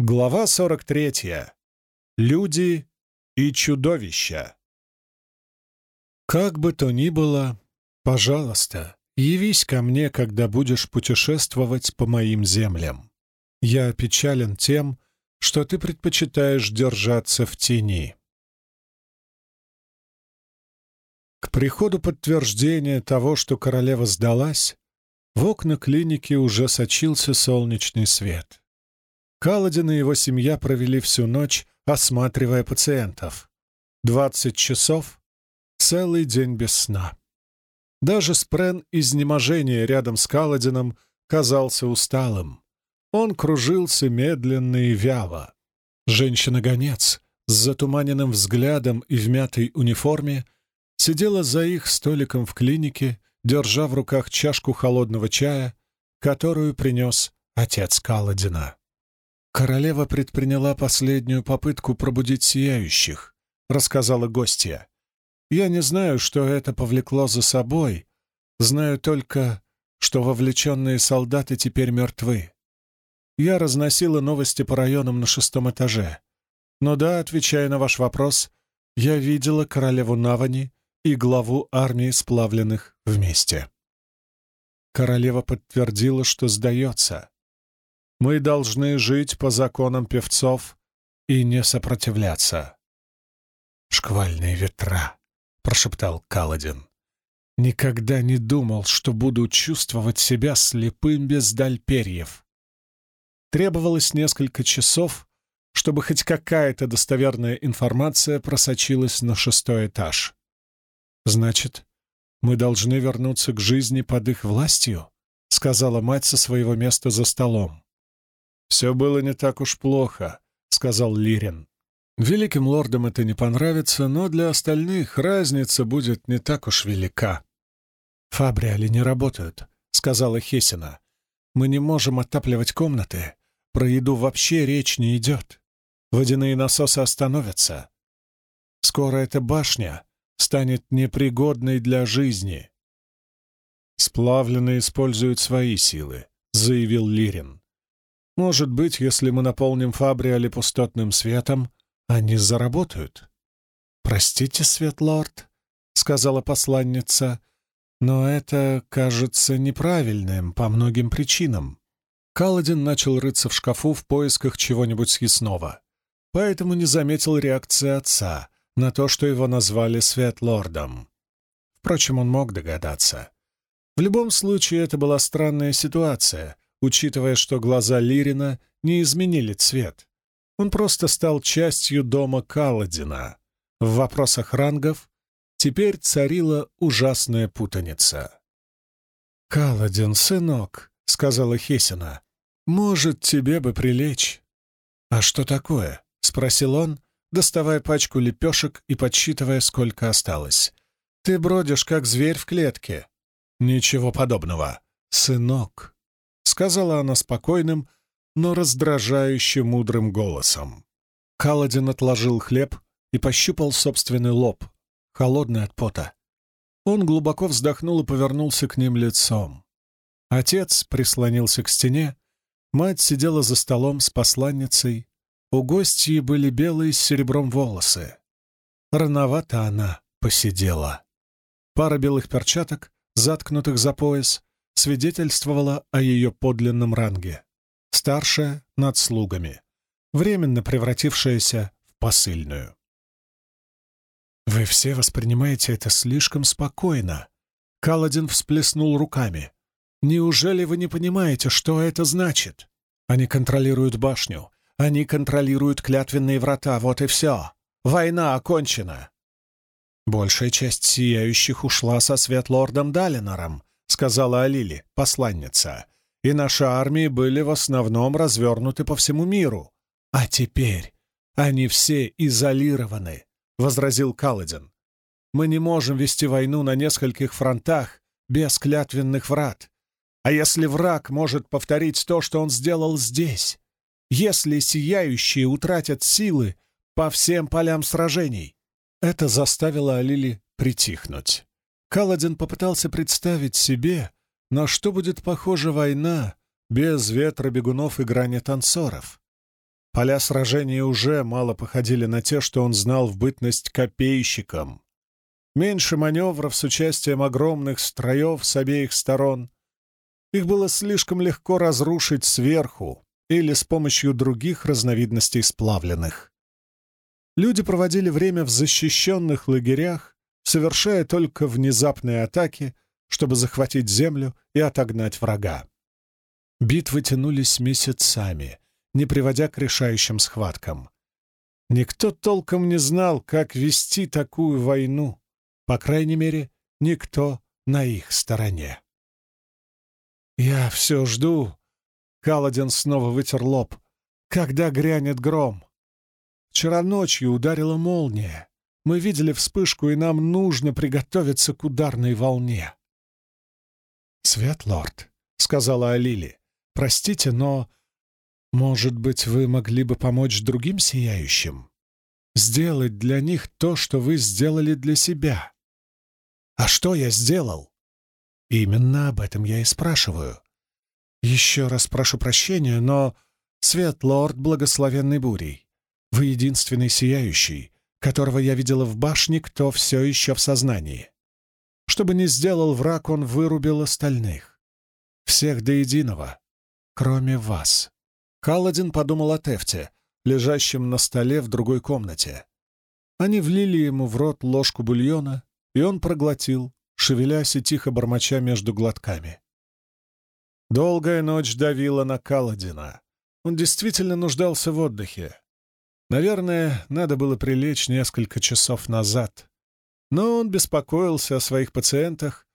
Глава 43. Люди и чудовища. Как бы то ни было, пожалуйста, явись ко мне, когда будешь путешествовать по моим землям. Я опечален тем, что ты предпочитаешь держаться в тени. К приходу подтверждения того, что королева сдалась, в окна клиники уже сочился солнечный свет. Каладин и его семья провели всю ночь, осматривая пациентов. Двадцать часов — целый день без сна. Даже Спрен изнеможения рядом с Каладином казался усталым. Он кружился медленно и вяло. Женщина-гонец с затуманенным взглядом и в мятой униформе сидела за их столиком в клинике, держа в руках чашку холодного чая, которую принес отец Каладина. «Королева предприняла последнюю попытку пробудить сияющих», — рассказала гостья. «Я не знаю, что это повлекло за собой. Знаю только, что вовлеченные солдаты теперь мертвы. Я разносила новости по районам на шестом этаже. Но да, отвечая на ваш вопрос, я видела королеву Навани и главу армии сплавленных вместе». Королева подтвердила, что сдается. Мы должны жить по законам певцов и не сопротивляться. «Шквальные ветра», — прошептал Каладин. «Никогда не думал, что буду чувствовать себя слепым без даль перьев». Требовалось несколько часов, чтобы хоть какая-то достоверная информация просочилась на шестой этаж. «Значит, мы должны вернуться к жизни под их властью?» — сказала мать со своего места за столом. «Все было не так уж плохо», — сказал Лирин. «Великим лордам это не понравится, но для остальных разница будет не так уж велика». «Фабриали не работают», — сказала Хесина. «Мы не можем отапливать комнаты. Про еду вообще речь не идет. Водяные насосы остановятся. Скоро эта башня станет непригодной для жизни». «Сплавленные используют свои силы», — заявил Лирин. Может быть, если мы наполним Фабриали пустотным светом, они заработают. «Простите, Светлорд», — сказала посланница, — «но это кажется неправильным по многим причинам». Каладин начал рыться в шкафу в поисках чего-нибудь съестного, поэтому не заметил реакции отца на то, что его назвали Светлордом. Впрочем, он мог догадаться. В любом случае, это была странная ситуация — учитывая, что глаза Лирина не изменили цвет. Он просто стал частью дома Каладина. В вопросах рангов теперь царила ужасная путаница. «Каладин, сынок», — сказала Хесина, — «может, тебе бы прилечь». «А что такое?» — спросил он, доставая пачку лепешек и подсчитывая, сколько осталось. «Ты бродишь, как зверь в клетке». «Ничего подобного. Сынок», сказала она спокойным, но раздражающе мудрым голосом. Каладин отложил хлеб и пощупал собственный лоб, холодный от пота. Он глубоко вздохнул и повернулся к ним лицом. Отец прислонился к стене, мать сидела за столом с посланницей, у гостьи были белые с серебром волосы. Рановато она посидела. Пара белых перчаток, заткнутых за пояс, свидетельствовала о ее подлинном ранге. Старшая над слугами, временно превратившаяся в посыльную. «Вы все воспринимаете это слишком спокойно», — Каладин всплеснул руками. «Неужели вы не понимаете, что это значит? Они контролируют башню, они контролируют клятвенные врата, вот и все. Война окончена». Большая часть сияющих ушла со Светлордом Далинором, — сказала Алили, посланница, «и наши армии были в основном развернуты по всему миру. А теперь они все изолированы», — возразил Каладин. «Мы не можем вести войну на нескольких фронтах без клятвенных врат. А если враг может повторить то, что он сделал здесь? Если сияющие утратят силы по всем полям сражений?» Это заставило Алили притихнуть. Каладин попытался представить себе, на что будет похожа война без ветра бегунов и грани танцоров. Поля сражений уже мало походили на те, что он знал в бытность копейщиком. Меньше маневров с участием огромных строев с обеих сторон. Их было слишком легко разрушить сверху или с помощью других разновидностей сплавленных. Люди проводили время в защищенных лагерях, совершая только внезапные атаки, чтобы захватить землю и отогнать врага. Битвы тянулись месяцами — не приводя к решающим схваткам. Никто толком не знал, как вести такую войну. По крайней мере, никто на их стороне. «Я все жду», — Каладин снова вытер лоб, — «когда грянет гром. Вчера ночью ударила молния. Мы видели вспышку, и нам нужно приготовиться к ударной волне». «Светлорд», — сказала Алили, — «простите, но может быть, вы могли бы помочь другим сияющим? Сделать для них то, что вы сделали для себя. А что я сделал? Именно об этом я и спрашиваю. Еще раз прошу прощения, но Свет Лорд Благословенной Бурей, вы единственный сияющий, которого я видела в башне, кто все еще в сознании. Что бы ни сделал враг, он вырубил остальных. Всех до единого, кроме вас. Каладин подумал о Тефте, лежащем на столе в другой комнате. Они влили ему в рот ложку бульона, и он проглотил, шевелясь и тихо бормоча между глотками. Долгая ночь давила на Каладина. Он действительно нуждался в отдыхе. Наверное, надо было прилечь несколько часов назад. Но он беспокоился о своих пациентах,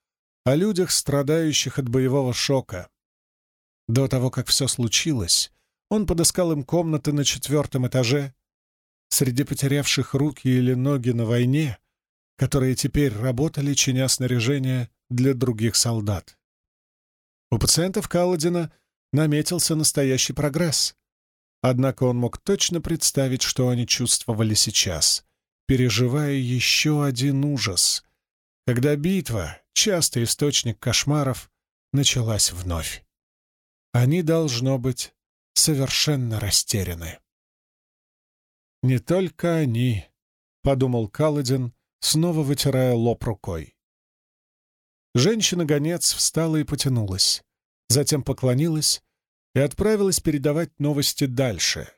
о людях, страдающих от боевого шока. До того, как все случилось, он подыскал им комнаты на четвертом этаже. Среди потерявших руки или ноги на войне, которые теперь работали, чиня снаряжение для других солдат. У пациентов Каладина наметился настоящий прогресс. Однако он мог точно представить, что они чувствовали сейчас, переживая еще один ужас, когда битва, частый источник кошмаров, началась вновь. Они, должно быть, совершенно растеряны. «Не только они», — подумал Каладин, снова вытирая лоб рукой. Женщина-гонец встала и потянулась, затем поклонилась и отправилась передавать новости дальше.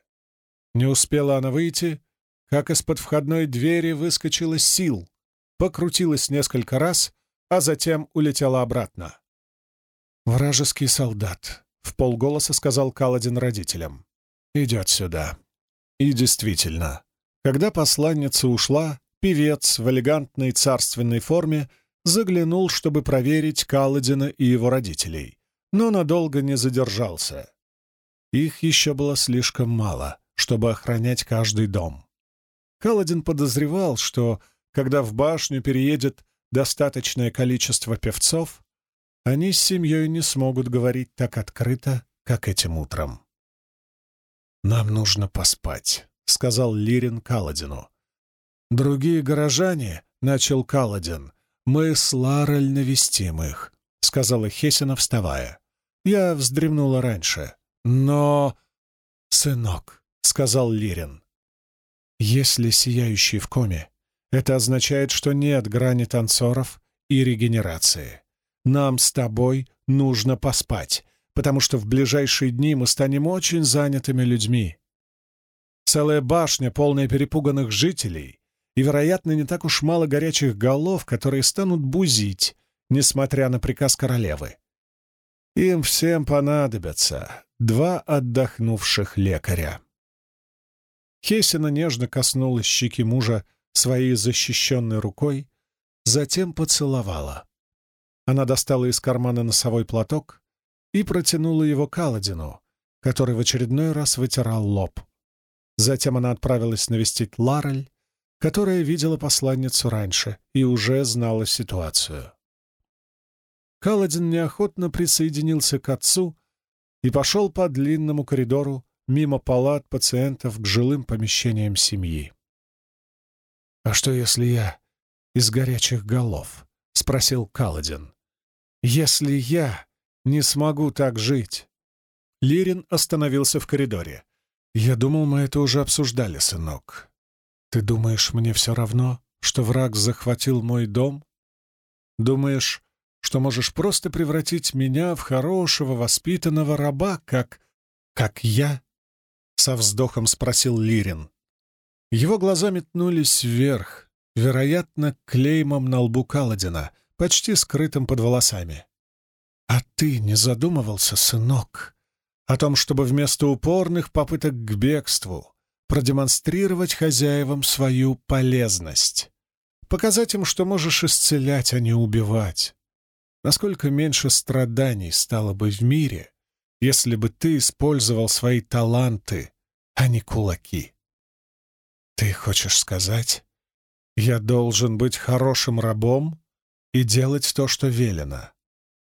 Не успела она выйти, как из-под входной двери выскочила сил, покрутилась несколько раз, а затем улетела обратно. Вражеский солдат. — в полголоса сказал Каладин родителям. «Идет сюда». И действительно, когда посланница ушла, певец в элегантной царственной форме заглянул, чтобы проверить Каладина и его родителей, но надолго не задержался. Их еще было слишком мало, чтобы охранять каждый дом. Каладин подозревал, что, когда в башню переедет достаточное количество певцов, они с семьей не смогут говорить так открыто, как этим утром. «Нам нужно поспать», — сказал Лирин Каладину. «Другие горожане», — начал Каладин, — «мы с Ларель навестим их», — сказала Хесина, вставая. «Я вздремнула раньше, но...» «Сынок», — сказал Лирин, — «если сияющий в коме, это означает, что нет грани танцоров и регенерации. Нам с тобой нужно поспать, потому что в ближайшие дни мы станем очень занятыми людьми. Целая башня, полная перепуганных жителей, и, вероятно, не так уж мало горячих голов, которые станут бузить, несмотря на приказ королевы. Им всем понадобятся два отдохнувших лекаря. Хесина нежно коснулась щеки мужа своей защищенной рукой, затем поцеловала. Она достала из кармана носовой платок и протянула его Каладину, который в очередной раз вытирал лоб. Затем она отправилась навестить Ларель, которая видела посланницу раньше и уже знала ситуацию. Каладин неохотно присоединился к отцу и пошел по длинному коридору мимо палат пациентов к жилым помещениям семьи. «А что, если я из горячих голов?» — спросил Каладин. Если я не смогу так жить...» Лирин остановился в коридоре. «Я думал, мы это уже обсуждали, сынок. Ты думаешь, мне все равно, что враг захватил мой дом? Думаешь, что можешь просто превратить меня в хорошего, воспитанного раба, как... как я?» Со вздохом спросил Лирин. Его глаза метнулись вверх, вероятно, клеймом на лбу Каладина, почти скрытым под волосами. «А ты не задумывался, сынок, о том, чтобы вместо упорных попыток к бегству продемонстрировать хозяевам свою полезность, показать им, что можешь исцелять, а не убивать? Насколько меньше страданий стало бы в мире, если бы ты использовал свои таланты, а не кулаки?» «Ты хочешь сказать, я должен быть хорошим рабом и делать то, что велено?»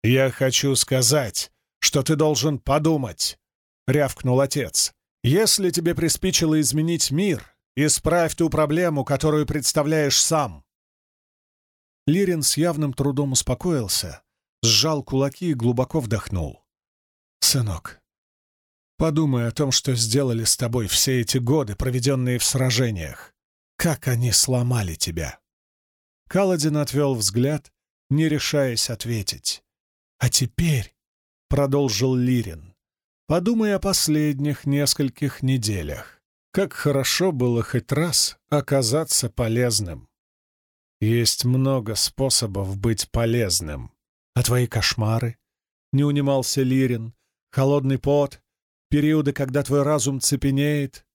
«Я хочу сказать, что ты должен подумать», — рявкнул отец. «Если тебе приспичило изменить мир, исправь ту проблему, которую представляешь сам». Лирин с явным трудом успокоился, сжал кулаки и глубоко вдохнул. «Сынок, Подумай о том, что сделали с тобой все эти годы, проведенные в сражениях. Как они сломали тебя!» Каладин отвел взгляд, не решаясь ответить. «А теперь», — продолжил Лирин, — «подумай о последних нескольких неделях. Как хорошо было хоть раз оказаться полезным. Есть много способов быть полезным. А твои кошмары?» — не унимался Лирин. «Холодный пот, периоды, когда твой разум цепенеет,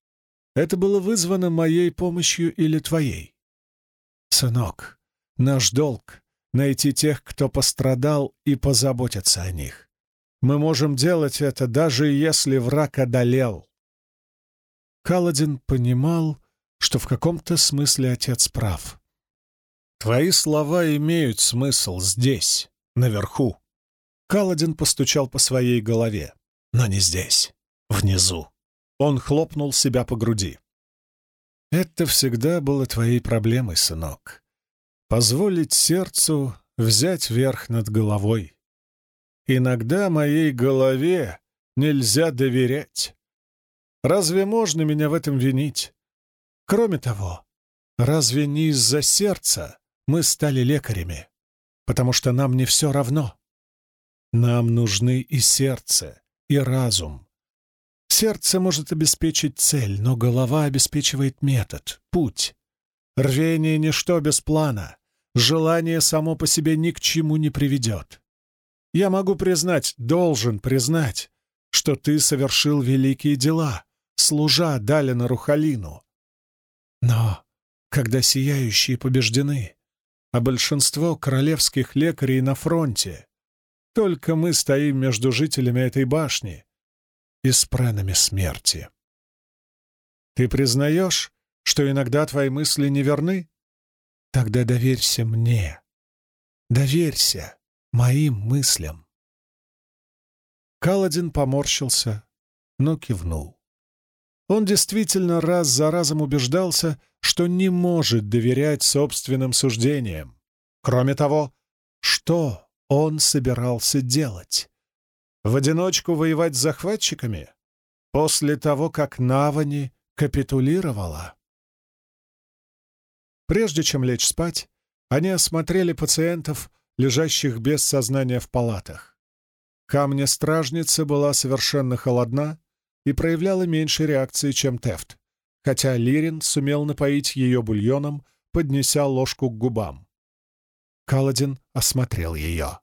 это было вызвано моей помощью или твоей? Сынок, наш долг — найти тех, кто пострадал, и позаботиться о них. Мы можем делать это, даже если враг одолел. Каладин понимал, что в каком-то смысле отец прав. Твои слова имеют смысл здесь, наверху. Каладин постучал по своей голове, но не здесь внизу. Он хлопнул себя по груди. «Это всегда было твоей проблемой, сынок. Позволить сердцу взять верх над головой. Иногда моей голове нельзя доверять. Разве можно меня в этом винить? Кроме того, разве не из-за сердца мы стали лекарями? Потому что нам не все равно. Нам нужны и сердце, и разум, Сердце может обеспечить цель, но голова обеспечивает метод, путь. Рвение — ничто без плана. Желание само по себе ни к чему не приведет. Я могу признать, должен признать, что ты совершил великие дела, служа Далина Рухалину. Но когда сияющие побеждены, а большинство королевских лекарей на фронте, только мы стоим между жителями этой башни — и с смерти. Ты признаешь, что иногда твои мысли неверны? Тогда доверься мне. Доверься моим мыслям. Каладин поморщился, но кивнул. Он действительно раз за разом убеждался, что не может доверять собственным суждениям. Кроме того, что он собирался делать? В одиночку воевать с захватчиками? После того, как Навани капитулировала? Прежде чем лечь спать, они осмотрели пациентов, лежащих без сознания в палатах. Камня стражницы была совершенно холодна и проявляла меньше реакции, чем Тефт, хотя Лирин сумел напоить ее бульоном, поднеся ложку к губам. Каладин осмотрел ее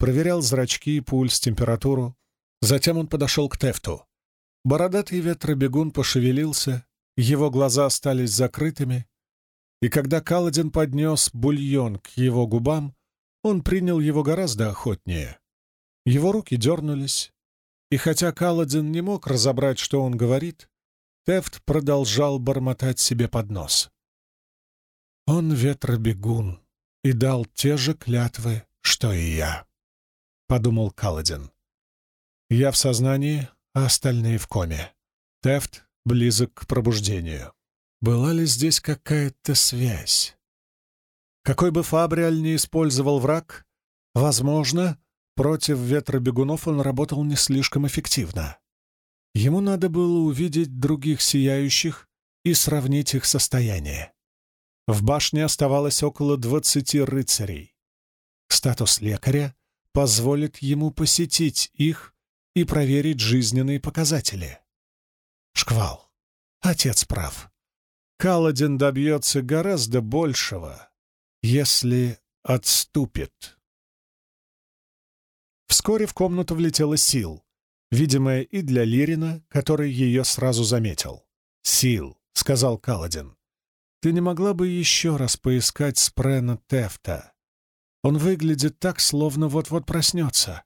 проверял зрачки, пульс, температуру. Затем он подошел к Тефту. Бородатый ветробегун пошевелился, его глаза остались закрытыми, и когда Каладин поднес бульон к его губам, он принял его гораздо охотнее. Его руки дернулись, и хотя Каладин не мог разобрать, что он говорит, Тефт продолжал бормотать себе под нос. Он ветробегун и дал те же клятвы, что и я подумал Каладин. Я в сознании, а остальные в коме. Тефт близок к пробуждению. Была ли здесь какая-то связь? Какой бы Фабриаль ни использовал враг, возможно, против ветра бегунов он работал не слишком эффективно. Ему надо было увидеть других сияющих и сравнить их состояние. В башне оставалось около двадцати рыцарей. Статус лекаря позволит ему посетить их и проверить жизненные показатели. Шквал. Отец прав. Каладин добьется гораздо большего, если отступит. Вскоре в комнату влетела Сил, видимая и для Лирина, который ее сразу заметил. «Сил», — сказал Каладин, — «ты не могла бы еще раз поискать Спрена Тефта? Он выглядит так, словно вот-вот проснется.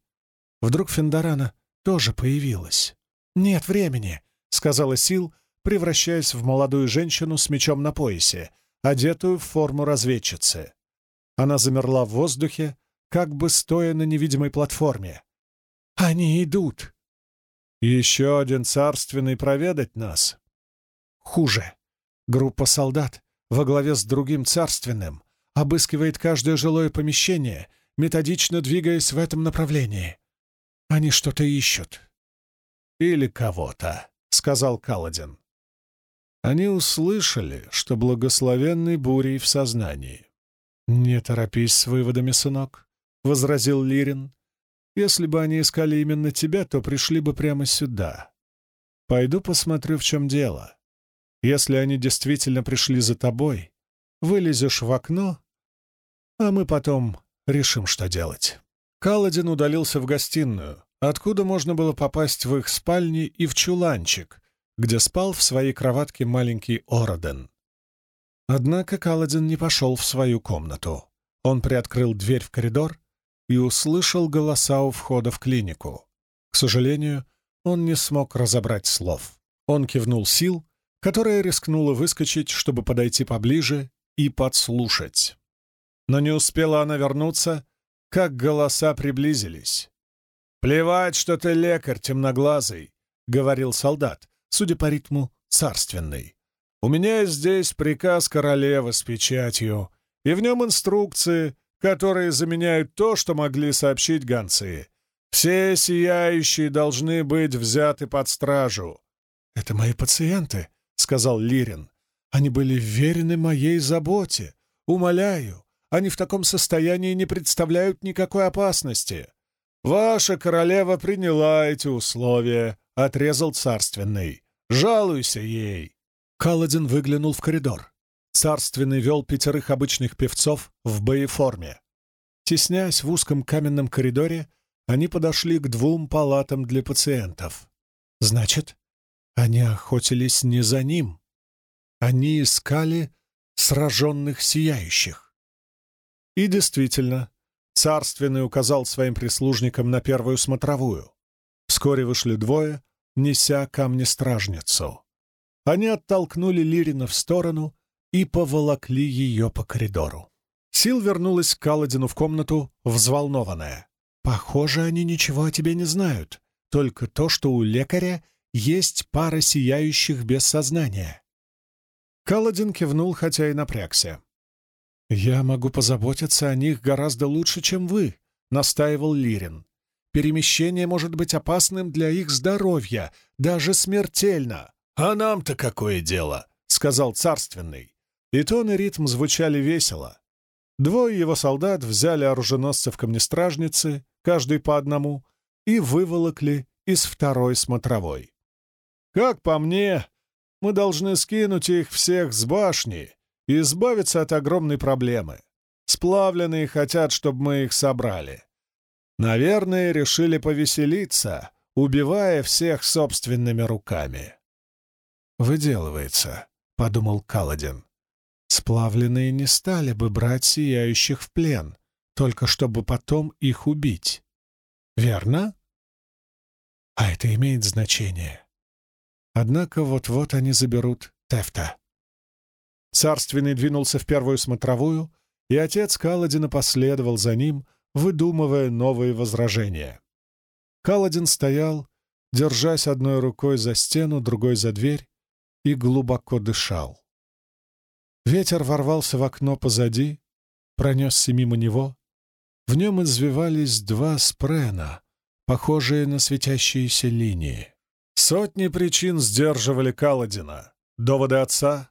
Вдруг Фендарана тоже появилась?» «Нет времени», — сказала Сил, превращаясь в молодую женщину с мечом на поясе, одетую в форму разведчицы. Она замерла в воздухе, как бы стоя на невидимой платформе. «Они идут!» Еще один царственный проведать нас. Хуже. Группа солдат во главе с другим царственным обыскивает каждое жилое помещение, методично двигаясь в этом направлении. Они что-то ищут. «Или кого-то», — сказал Каладин. Они услышали, что благословенный бурей в сознании. «Не торопись с выводами, сынок», — возразил Лирин. Если бы они искали именно тебя, то пришли бы прямо сюда. Пойду посмотрю, в чем дело. Если они действительно пришли за тобой, вылезешь в окно, а мы потом решим, что делать». Каладин удалился в гостиную, откуда можно было попасть в их спальни и в чуланчик, где спал в своей кроватке маленький Ороден. Однако Каладин не пошел в свою комнату. Он приоткрыл дверь в коридор и услышал голоса у входа в клинику. К сожалению, он не смог разобрать слов. Он кивнул сил, которая рискнула выскочить, чтобы подойти поближе и подслушать. Но не успела она вернуться, как голоса приблизились. «Плевать, что ты лекарь темноглазый», — говорил солдат, судя по ритму, царственный. «У меня здесь приказ королевы с печатью, и в нем инструкции, которые заменяют то, что могли сообщить гонцы. Все сияющие должны быть взяты под стражу. «Это мои пациенты», — сказал Лирин. «Они были верены моей заботе. Умоляю, они в таком состоянии не представляют никакой опасности. Ваша королева приняла эти условия», — отрезал царственный. «Жалуйся ей». Каладин выглянул в коридор. Царственный вел пятерых обычных певцов в боеформе. Теснясь в узком каменном коридоре, они подошли к двум палатам для пациентов. Значит, они охотились не за ним. Они искали сраженных сияющих. И действительно, царственный указал своим прислужникам на первую смотровую. Вскоре вышли двое, неся камни-стражницу. Они оттолкнули Лирина в сторону и поволокли ее по коридору. Сил вернулась к Каладину в комнату, взволнованная. «Похоже, они ничего о тебе не знают, только то, что у лекаря есть пара сияющих без сознания». Каладин кивнул, хотя и напрягся. «Я могу позаботиться о них гораздо лучше, чем вы», — настаивал Лирин. «Перемещение может быть опасным для их здоровья, даже смертельно». «А нам-то какое дело?» — сказал царственный. И тон и ритм звучали весело. Двое его солдат взяли оруженосцев камнестражницы, каждый по одному, и выволокли из второй смотровой. «Как по мне, мы должны скинуть их всех с башни и избавиться от огромной проблемы. Сплавленные хотят, чтобы мы их собрали. Наверное, решили повеселиться, убивая всех собственными руками». «Выделывается», — подумал Каладин. Сплавленные не стали бы брать сияющих в плен, только чтобы потом их убить. Верно? А это имеет значение. Однако вот-вот они заберут Тефта. Царственный двинулся в первую смотровую, и отец Каладина последовал за ним, выдумывая новые возражения. Каладин стоял, держась одной рукой за стену, другой за дверь, и глубоко дышал. Ветер ворвался в окно позади, пронесся мимо него. В нем извивались два спрена, похожие на светящиеся линии. Сотни причин сдерживали Каладина. Доводы отца,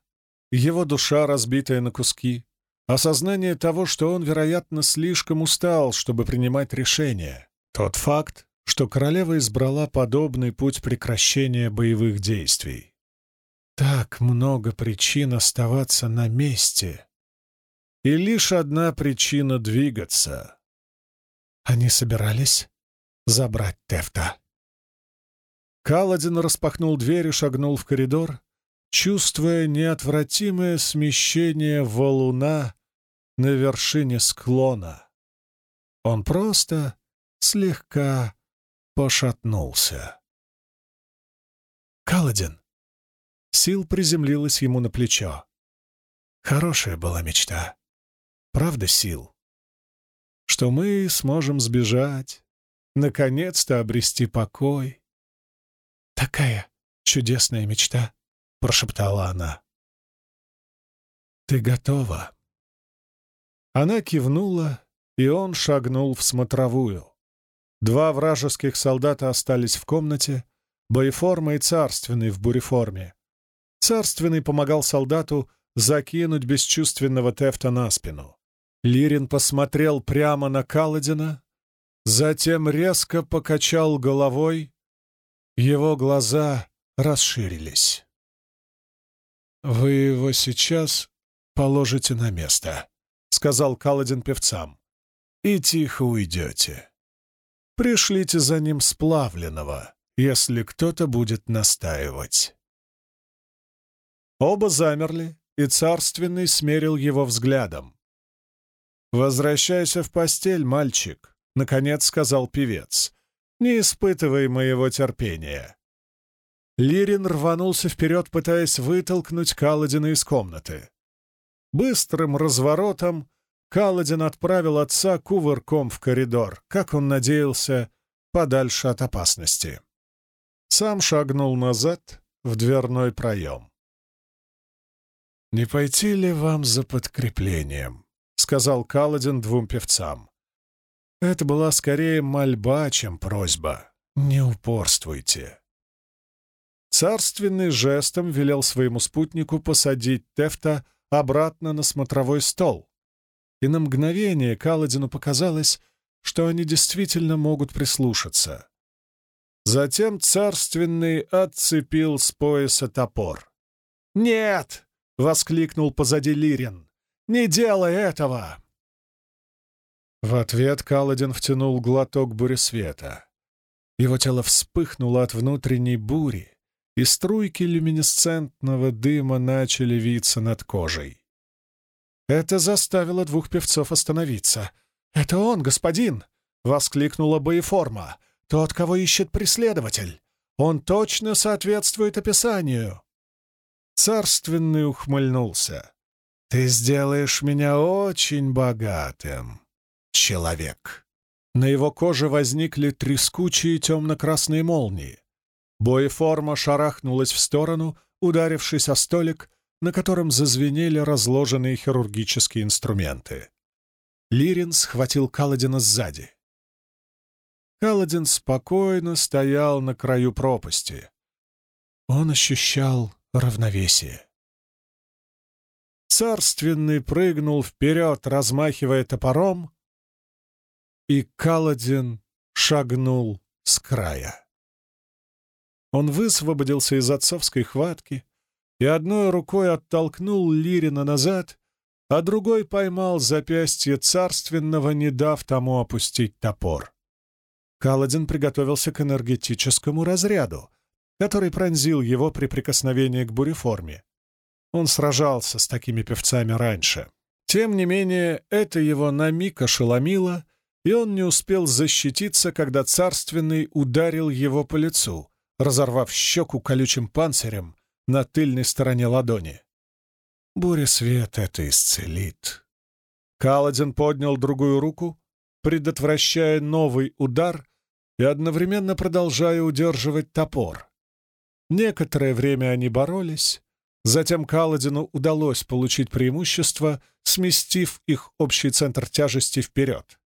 его душа, разбитая на куски, осознание того, что он, вероятно, слишком устал, чтобы принимать решения, тот факт, что королева избрала подобный путь прекращения боевых действий. Так много причин оставаться на месте. И лишь одна причина двигаться. Они собирались забрать Тефта. Каладин распахнул дверь и шагнул в коридор, чувствуя неотвратимое смещение валуна на вершине склона. Он просто слегка пошатнулся. «Каладин!» Сил приземлилась ему на плечо. Хорошая была мечта. Правда, Сил? Что мы сможем сбежать, наконец-то обрести покой. Такая чудесная мечта, прошептала она. Ты готова? Она кивнула, и он шагнул в смотровую. Два вражеских солдата остались в комнате, боеформа и царственный в буреформе. Царственный помогал солдату закинуть бесчувственного Тефта на спину. Лирин посмотрел прямо на Каладина, затем резко покачал головой. Его глаза расширились. «Вы его сейчас положите на место», — сказал Каладин певцам, — «и тихо уйдете». Пришлите за ним сплавленного, если кто-то будет настаивать. Оба замерли, и царственный смерил его взглядом. «Возвращайся в постель, мальчик», — наконец сказал певец. «Не испытывай моего терпения». Лирин рванулся вперед, пытаясь вытолкнуть Каладина из комнаты. Быстрым разворотом Каладин отправил отца кувырком в коридор, как он надеялся, подальше от опасности. Сам шагнул назад в дверной проем. «Не пойти ли вам за подкреплением?» — сказал Каладин двум певцам. Это была скорее мольба, чем просьба. «Не упорствуйте». Царственный жестом велел своему спутнику посадить Тефта обратно на смотровой стол, и на мгновение Каладину показалось, что они действительно могут прислушаться. Затем царственный отцепил с пояса топор. «Нет!» — воскликнул позади Лирин. «Не делай этого!» В ответ Каладин втянул глоток буресвета. Его тело вспыхнуло от внутренней бури, и струйки люминесцентного дыма начали виться над кожей. Это заставило двух певцов остановиться. «Это он, господин!» — воскликнула боеформа. «Тот, кого ищет преследователь. Он точно соответствует описанию». Царственный ухмыльнулся. «Ты сделаешь меня очень богатым, человек». На его коже возникли трескучие темно-красные молнии. Боеформа шарахнулась в сторону, ударившись о столик, на котором зазвенели разложенные хирургические инструменты. Лирин схватил Каладина сзади. Каладин спокойно стоял на краю пропасти. Он ощущал равновесие. Царственный прыгнул вперед, размахивая топором, и Каладин шагнул с края. Он высвободился из отцовской хватки, и одной рукой оттолкнул Лирина назад, а другой поймал запястье царственного, не дав тому опустить топор. Каладин приготовился к энергетическому разряду, который пронзил его при прикосновении к буреформе. Он сражался с такими певцами раньше. Тем не менее, это его на миг ошеломило, и он не успел защититься, когда царственный ударил его по лицу, разорвав щеку колючим панцирем, на тыльной стороне ладони. Буря свет это исцелит. Каладин поднял другую руку, предотвращая новый удар и одновременно продолжая удерживать топор. Некоторое время они боролись, затем Каладину удалось получить преимущество, сместив их общий центр тяжести вперед.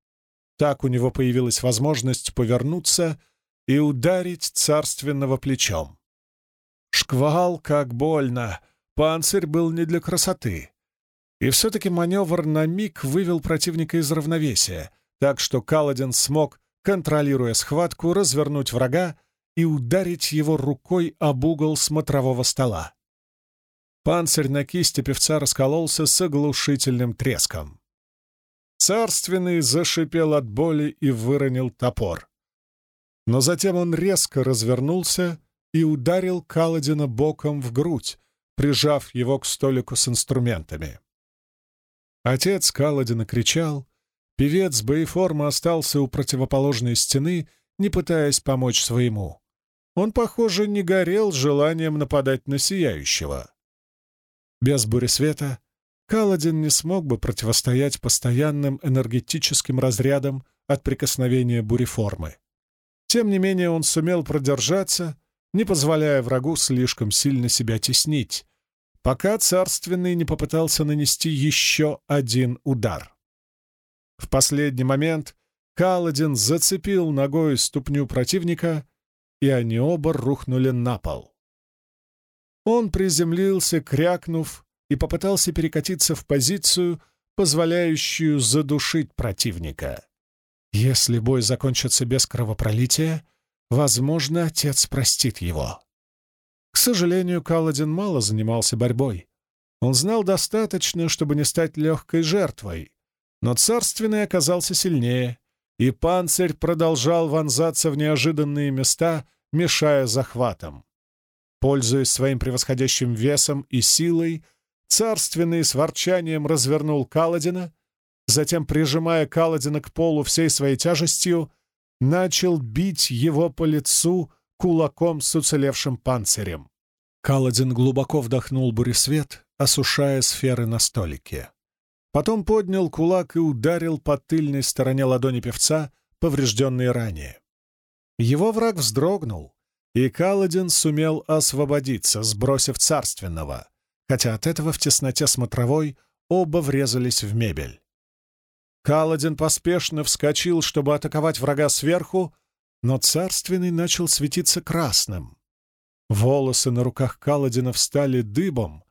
Так у него появилась возможность повернуться и ударить царственного плечом. Шквал, как больно! Панцирь был не для красоты. И все-таки маневр на миг вывел противника из равновесия, так что Каладин смог, контролируя схватку, развернуть врага и ударить его рукой об угол смотрового стола. Панцирь на кисти певца раскололся с оглушительным треском. Царственный зашипел от боли и выронил топор. Но затем он резко развернулся и ударил Каладина боком в грудь, прижав его к столику с инструментами. Отец Каладина кричал, певец боеформы остался у противоположной стены, не пытаясь помочь своему. Он, похоже, не горел желанием нападать на Сияющего. Без бури света Каладин не смог бы противостоять постоянным энергетическим разрядам от прикосновения буреформы. Тем не менее он сумел продержаться, не позволяя врагу слишком сильно себя теснить, пока царственный не попытался нанести еще один удар. В последний момент Каладин зацепил ногой ступню противника, и они оба рухнули на пол. Он приземлился, крякнув, и попытался перекатиться в позицию, позволяющую задушить противника. Если бой закончится без кровопролития, возможно, отец простит его. К сожалению, Каладин мало занимался борьбой. Он знал достаточно, чтобы не стать легкой жертвой, но царственный оказался сильнее, и панцирь продолжал вонзаться в неожиданные места, мешая захватам. Пользуясь своим превосходящим весом и силой, Царственный с ворчанием развернул Каладина, затем, прижимая Каладина к полу всей своей тяжестью, начал бить его по лицу кулаком с уцелевшим панцирем. Каладин глубоко вдохнул буресвет, осушая сферы на столике. Потом поднял кулак и ударил по тыльной стороне ладони певца, поврежденной ранее. Его враг вздрогнул, и Каладин сумел освободиться, сбросив царственного — хотя от этого в тесноте смотровой оба врезались в мебель. Каладин поспешно вскочил, чтобы атаковать врага сверху, но царственный начал светиться красным. Волосы на руках Каладина встали дыбом,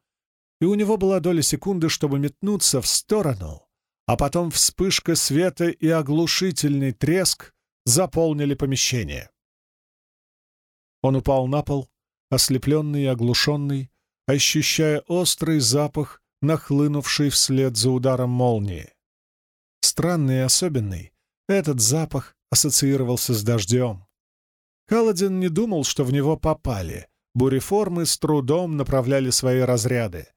и у него была доля секунды, чтобы метнуться в сторону, а потом вспышка света и оглушительный треск заполнили помещение. Он упал на пол, ослепленный и оглушенный, ощущая острый запах, нахлынувший вслед за ударом молнии. Странный и особенный, этот запах ассоциировался с дождем. Каладин не думал, что в него попали. Буреформы с трудом направляли свои разряды.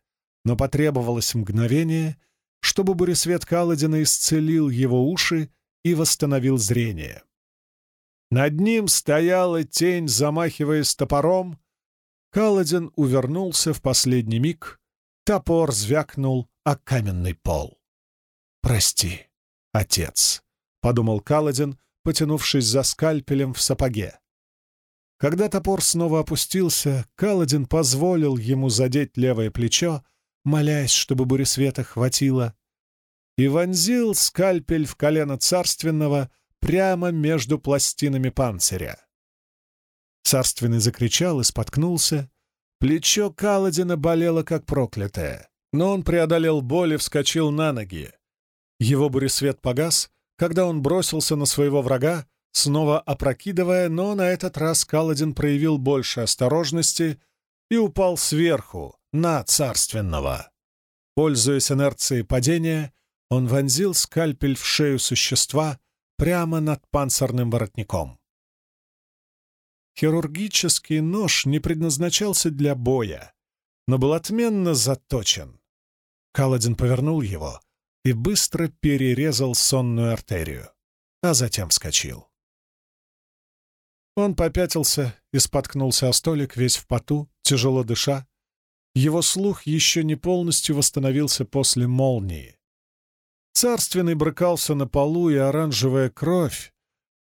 Но потребовалось мгновение, чтобы буресвет Каладина исцелил его уши и восстановил зрение. Над ним стояла тень, замахиваясь топором, Каладин увернулся в последний миг, топор звякнул о каменный пол. «Прости, отец», — подумал Каладин, потянувшись за скальпелем в сапоге. Когда топор снова опустился, Каладин позволил ему задеть левое плечо, молясь, чтобы буресвета хватило, и вонзил скальпель в колено царственного прямо между пластинами панциря. Царственный закричал и споткнулся. Плечо Каладина болело, как проклятое, но он преодолел боль и вскочил на ноги. Его буресвет погас, когда он бросился на своего врага, снова опрокидывая, но на этот раз Каладин проявил больше осторожности и упал сверху, на царственного. Пользуясь инерцией падения, он вонзил скальпель в шею существа прямо над панцирным воротником. Хирургический нож не предназначался для боя, но был отменно заточен. Каладин повернул его и быстро перерезал сонную артерию, а затем вскочил. Он попятился и споткнулся о столик весь в поту, тяжело дыша. Его слух еще не полностью восстановился после молнии. Царственный брыкался на полу, и оранжевая кровь.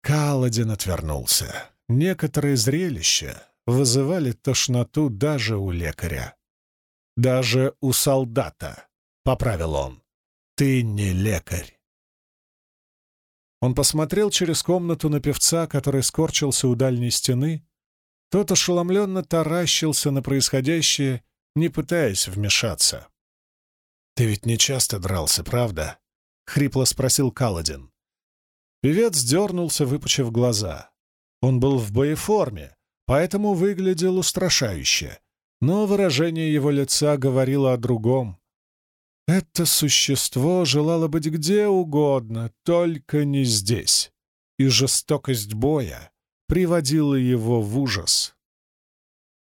Каладин отвернулся. Некоторые зрелища вызывали тошноту даже у лекаря. «Даже у солдата», — поправил он. «Ты не лекарь». Он посмотрел через комнату на певца, который скорчился у дальней стены. Тот ошеломленно таращился на происходящее, не пытаясь вмешаться. «Ты ведь не часто дрался, правда?» — хрипло спросил Каладин. Певец дернулся, выпучив глаза. Он был в боеформе, поэтому выглядел устрашающе, но выражение его лица говорило о другом. Это существо желало быть где угодно, только не здесь, и жестокость боя приводила его в ужас.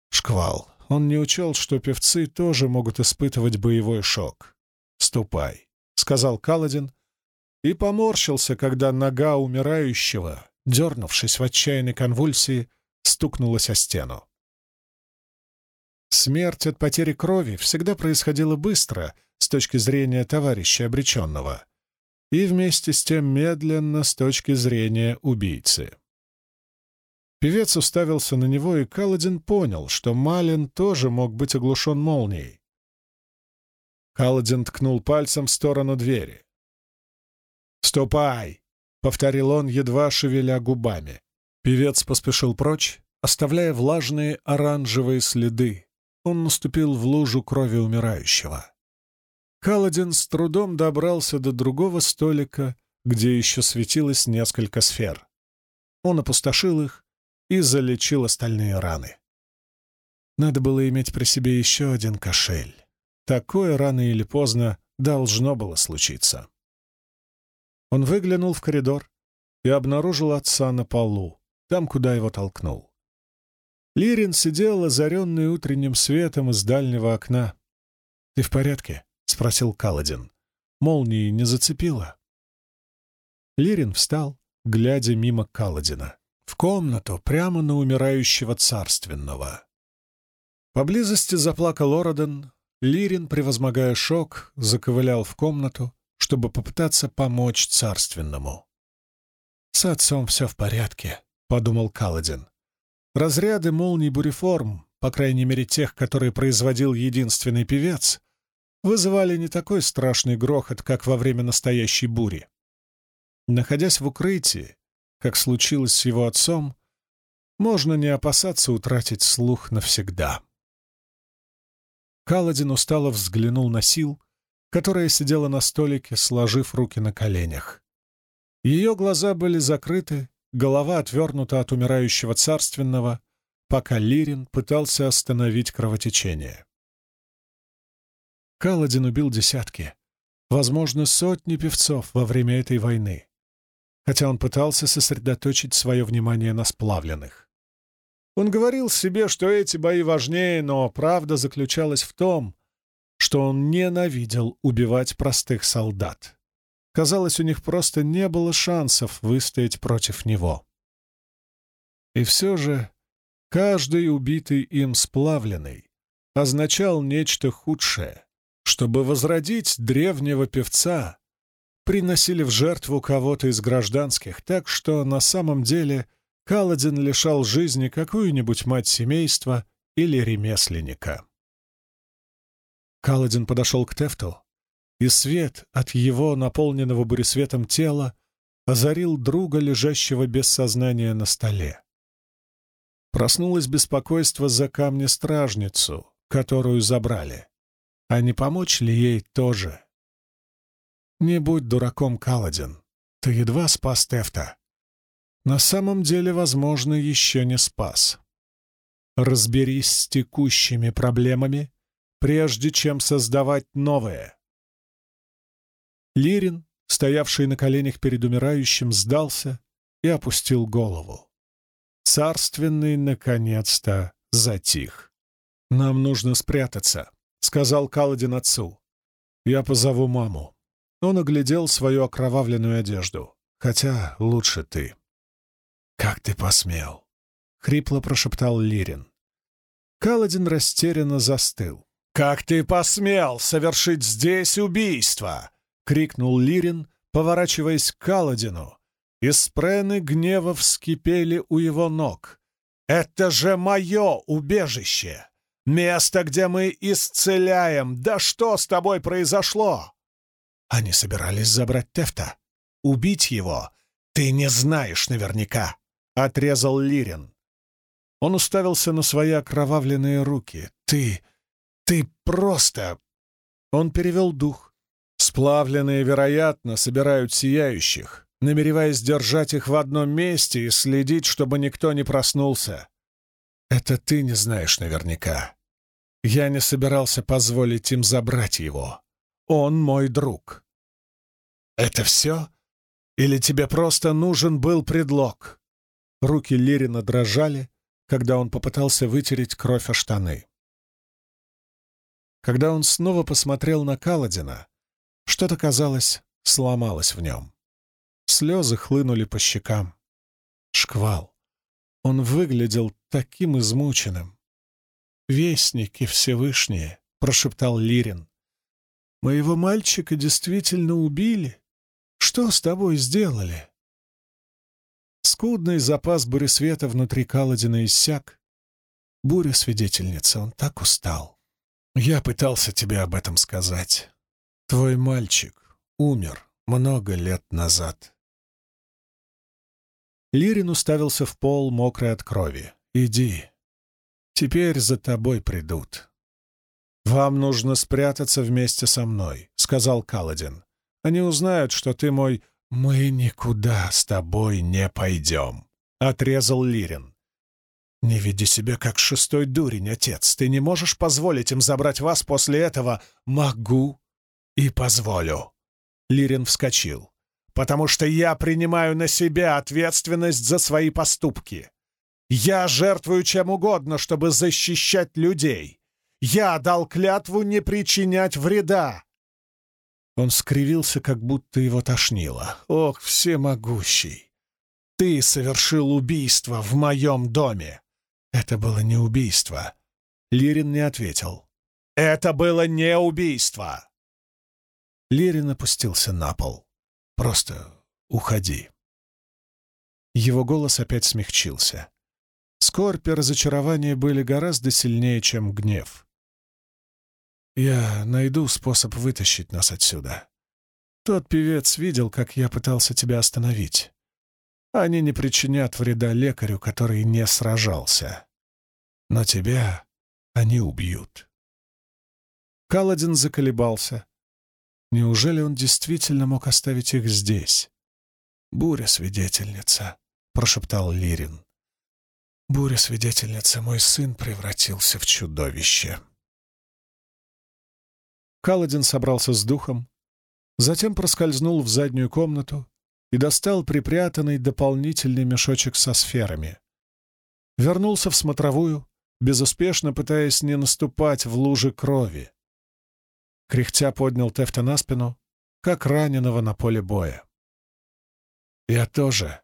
Шквал. Он не учел, что певцы тоже могут испытывать боевой шок. «Ступай», — сказал Каладин, и поморщился, когда нога умирающего, дернувшись в отчаянной конвульсии, стукнулась о стену. Смерть от потери крови всегда происходила быстро с точки зрения товарища обреченного и вместе с тем медленно с точки зрения убийцы. Певец уставился на него, и Каладин понял, что Малин тоже мог быть оглушен молнией. Каладин ткнул пальцем в сторону двери. «Ступай!» — повторил он, едва шевеля губами. Певец поспешил прочь, оставляя влажные оранжевые следы. Он наступил в лужу крови умирающего. Каладин с трудом добрался до другого столика, где еще светилось несколько сфер. Он опустошил их и залечил остальные раны. Надо было иметь при себе еще один кошель. Такое рано или поздно должно было случиться. Он выглянул в коридор и обнаружил отца на полу, там, куда его толкнул. Лирин сидел, озаренный утренним светом из дальнего окна. «Ты в порядке?» — спросил Каладин. «Молнии не зацепило?» Лирин встал, глядя мимо Каладина, в комнату прямо на умирающего царственного. Поблизости заплакал Ороден. Лирин, превозмогая шок, заковылял в комнату, чтобы попытаться помочь царственному. «С отцом все в порядке», — подумал Каладин. Разряды молний буреформ, по крайней мере тех, которые производил единственный певец, вызывали не такой страшный грохот, как во время настоящей бури. Находясь в укрытии, как случилось с его отцом, можно не опасаться утратить слух навсегда. Каладин устало взглянул на Сил, которая сидела на столике, сложив руки на коленях. Ее глаза были закрыты, голова отвернута от умирающего царственного, пока Лирин пытался остановить кровотечение. Каладин убил десятки, возможно, сотни певцов во время этой войны, хотя он пытался сосредоточить свое внимание на сплавленных. Он говорил себе, что эти бои важнее, но правда заключалась в том, что он ненавидел убивать простых солдат. Казалось, у них просто не было шансов выстоять против него. И все же каждый убитый им сплавленный означал нечто худшее. Чтобы возродить древнего певца, приносили в жертву кого-то из гражданских, так что на самом деле Каладин лишал жизни какую-нибудь мать семейства или ремесленника. Каладин подошел к Тефту, и свет от его наполненного буресветом тела озарил друга, лежащего без сознания на столе. Проснулось беспокойство за камни-стражницу, которую забрали. А не помочь ли ей тоже? Не будь дураком, Каладин. Ты едва спас Тефта. На самом деле, возможно, еще не спас. Разберись с текущими проблемами прежде чем создавать новое. Лирин, стоявший на коленях перед умирающим, сдался и опустил голову. Царственный, наконец-то, затих. «Нам нужно спрятаться», — сказал Каладин отцу. «Я позову маму». Он оглядел свою окровавленную одежду. «Хотя лучше ты». «Как ты посмел?» — хрипло прошептал Лирин. Каладин растерянно застыл. «Как ты посмел совершить здесь убийство?» — крикнул Лирин, поворачиваясь к Каладину. И спрены гнева вскипели у его ног. «Это же мое убежище! Место, где мы исцеляем! Да что с тобой произошло?» Они собирались забрать Тефта, убить его «Ты не знаешь наверняка», — отрезал Лирин. Он уставился на свои окровавленные руки. «Ты... ты просто...» Он перевел дух. Сплавленные, вероятно, собирают сияющих, намереваясь держать их в одном месте и следить, чтобы никто не проснулся. Это ты не знаешь наверняка. Я не собирался позволить им забрать его. Он мой друг. Это все? Или тебе просто нужен был предлог?» Руки Лирина дрожали, когда он попытался вытереть кровь о штаны. Когда он снова посмотрел на Каладина, что-то, казалось, сломалось в нем. Слезы хлынули по щекам. Шквал. Он выглядел таким измученным. «Вестники Всевышние», — прошептал Лирин. «Моего мальчика действительно убили?» Что с тобой сделали?» Скудный запас буресвета внутри Каладина иссяк. Буря-свидетельница, он так устал. Я пытался тебе об этом сказать. Твой мальчик умер много лет назад. Лирин уставился в пол, мокрый от крови. «Иди. Теперь за тобой придут». «Вам нужно спрятаться вместе со мной», — сказал Каладин. Они узнают, что ты мой... Мы никуда с тобой не пойдем», — отрезал Лирин. «Не веди себя как шестой дурень, отец. Ты не можешь позволить им забрать вас после этого. Могу и позволю». Лирин вскочил. «Потому что я принимаю на себя ответственность за свои поступки. Я жертвую чем угодно, чтобы защищать людей. Я дал клятву не причинять вреда. Он скривился, как будто его тошнило. «Ох, всемогущий! Ты совершил убийство в моем доме!» «Это было не убийство!» Лирин не ответил. «Это было не убийство!» Лирин опустился на пол. «Просто уходи». Его голос опять смягчился. Скорбь и разочарование были гораздо сильнее, чем гнев. Я найду способ вытащить нас отсюда. Тот певец видел, как я пытался тебя остановить. Они не причинят вреда лекарю, который не сражался. Но тебя они убьют. Каладин заколебался. Неужели он действительно мог оставить их здесь? «Буря-свидетельница», — прошептал Лирин. «Буря-свидетельница, мой сын превратился в чудовище». Каладин собрался с духом, затем проскользнул в заднюю комнату и достал припрятанный дополнительный мешочек со сферами. Вернулся в смотровую, безуспешно пытаясь не наступать в лужи крови. Кряхтя поднял Тефта на спину, как раненого на поле боя. «Я тоже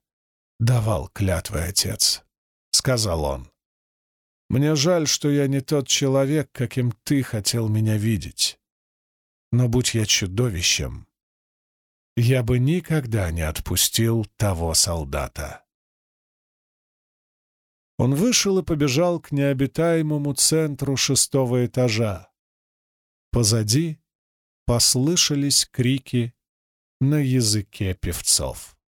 давал клятвы, отец», — сказал он. «Мне жаль, что я не тот человек, каким ты хотел меня видеть. Но будь я чудовищем, я бы никогда не отпустил того солдата. Он вышел и побежал к необитаемому центру шестого этажа. Позади послышались крики на языке певцов.